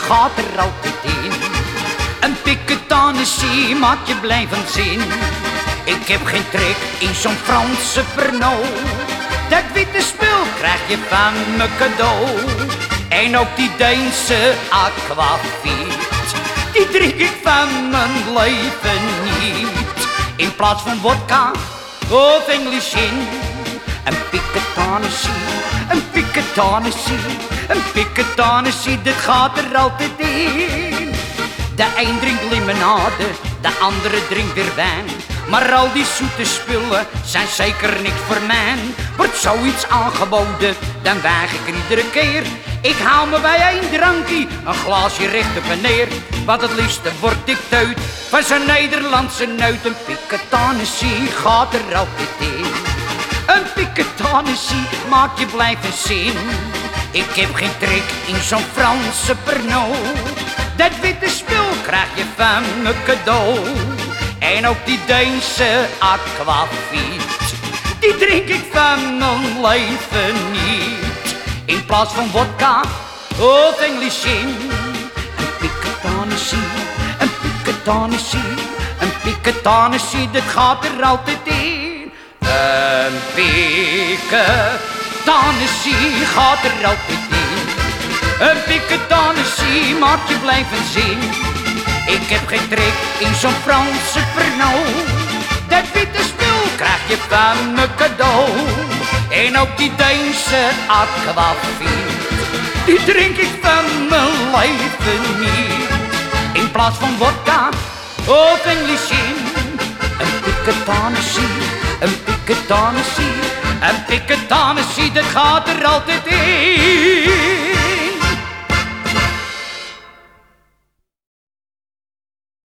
gaat er altijd in. Een piketanessie maakt je blijven zin. Ik heb geen trek in zo'n Franse Pernod. Dat witte spul krijg je van me cadeau. En ook die Deense aquavit, die drink ik van mijn leven niet. In plaats van vodka of English in. Een piketanessie, een piketanessie, een piketanessie, dit gaat er altijd in. De een drinkt limonade, de andere drinkt weer wijn. Maar al die zoete spullen zijn zeker niks voor mij. Wordt zoiets aangeboden, dan weig ik er iedere keer. Ik haal me bij één drankje, een glaasje recht op en neer. Wat het liefste word ik teut van zo'n Nederlandse neut. Een piketanessie gaat er altijd in. Een piketanessie maakt je blijven zin. Ik heb geen trek in zo'n Franse Pernod. Dat witte spul krijg je van me cadeau. En ook die Deense aquavit, die drink ik van mijn leven niet. In plaats van vodka of in. Een piketanessie, een piketanessie, een piketanessie, dat gaat er altijd in. Een piketanessie gaat er altijd in. Een piketanessie maakt je blijven zin. Ik heb geen trek in zo'n Franse Pernod. Dat witte spul krijg je van me cadeau. En ook die Deense aquavit, die drink ik van mijn leven niet. In plaats van vodka of English in. Een piketanessie, een piketanessie, een piketanessie, dat gaat er altijd in.